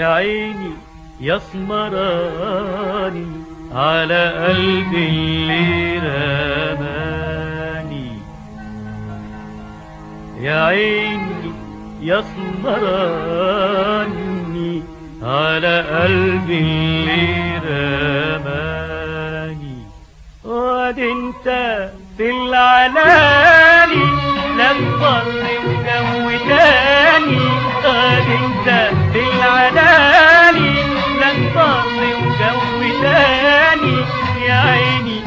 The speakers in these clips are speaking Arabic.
يا عيني يا اسمراني على قلبي اللي رماني. يا عيني يا اسمراني على قلبي اللي رماني. وادي انت في العلالي لا يا عيني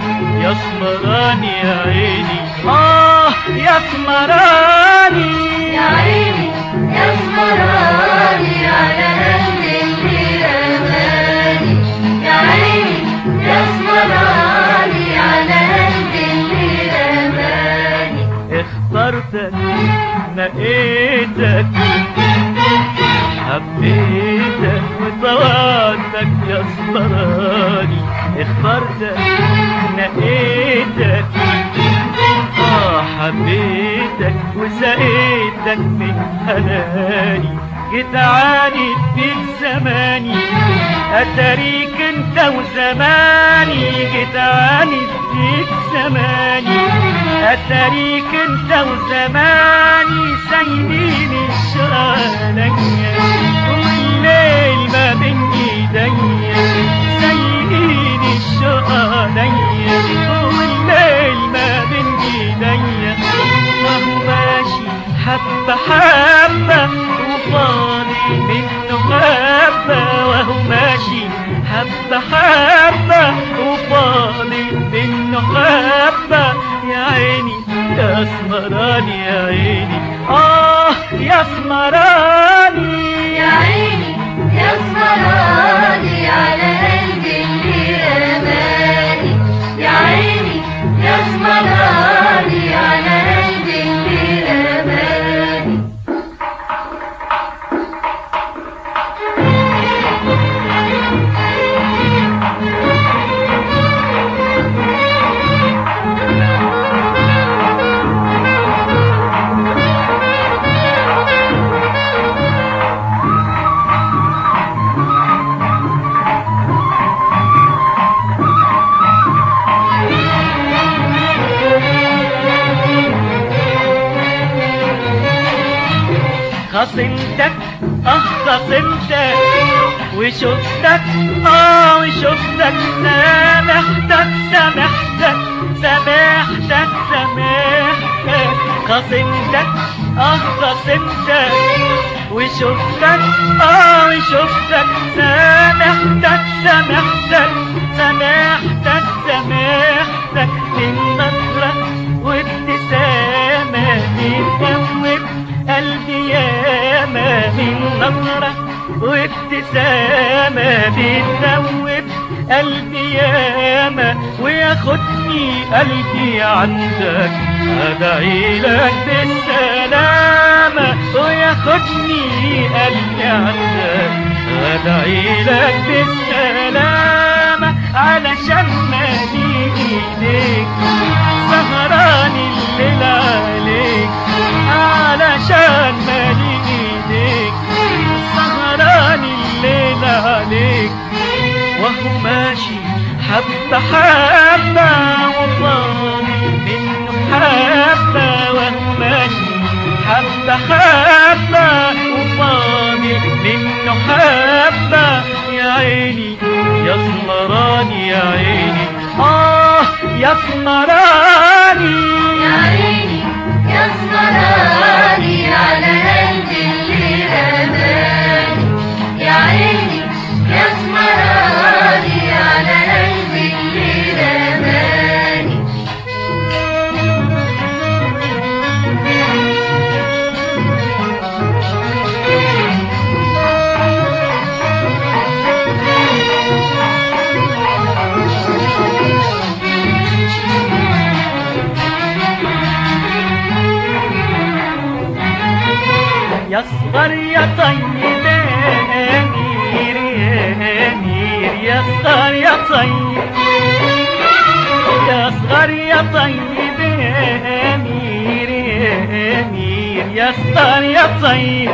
يا اسمراني يا عيني. آه يا اسمراني يا عيني يا اسمراني على قلبي اللي رماني يا عيني يا اسمراني على اخترتك نقيتك حبيتك وطوعتك يا اسمراني اخترتك نقيتك آه حبيتك وسقيتك من حناني. جيت عانيت فيك زماني. اتاريك انت وزماني. جيت عانيت فيك زماني. اتاريك انت وزماني. سايبين حبة حبة وفاضي منه حبة وهو ماشي. حبة حبة وفاضي منه حبة يا عيني يا أسمراني يا عيني. آه يا أسمراني. يا عيني يا أسمراني على قلبي اللي رماني خصمتك آه خصمتك وشفتك آه وشفتك. سامحتك سامحتك سامحتك سامحتك. خصمتك آه خصمتك. وشفتك آه وشفتك. سامحتك سامحتك. نظرة وابتسامة بتدوب قلبي ياما وياخدني قلبي عندك. أدعي لك بالسلامة وياخدني قلبي عندك. أدعي لك بالسلامة علشان ما إيديك. سهران الليل عليك علشان ما حبة حبة وفاضي منه حبة يا عيني. يا سمراني يا عيني. آه يا سمراني يا عيني. يا صغر يا طيب أمير أمير يا صغر يا طيب يا صغر يا طيب أمير أمير يا صغر يا طيب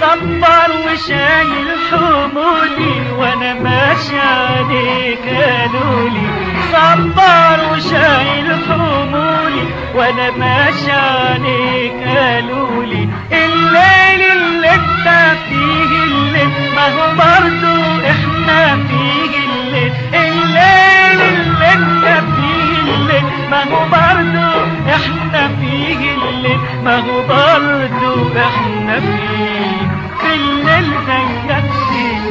صبر وشايل حمولي وأنا ماشي عليك قالولي صبر وشايل حمولي وأنا ماشي عليك قالولي هو برضو إحنا فيه الليل الليل اللي انت فيه الليل. ما هو إحنا فيه الليل ما هو إحنا فيه. في الليل زيك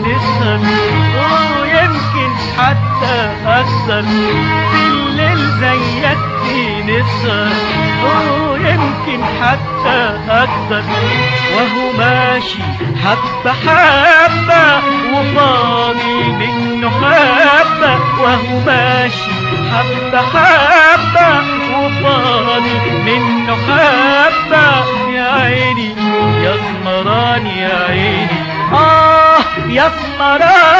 نسهر ويمكن حتى أكثر. في الليل زيك نسهر ويمكن حتى أكثر. وهو ماشي حبة حبة وفاضي منه حبة وهو ماشي. حبة حبة وفاضي منه حبة يا عيني يا زمران يا عيني. آه يا زمران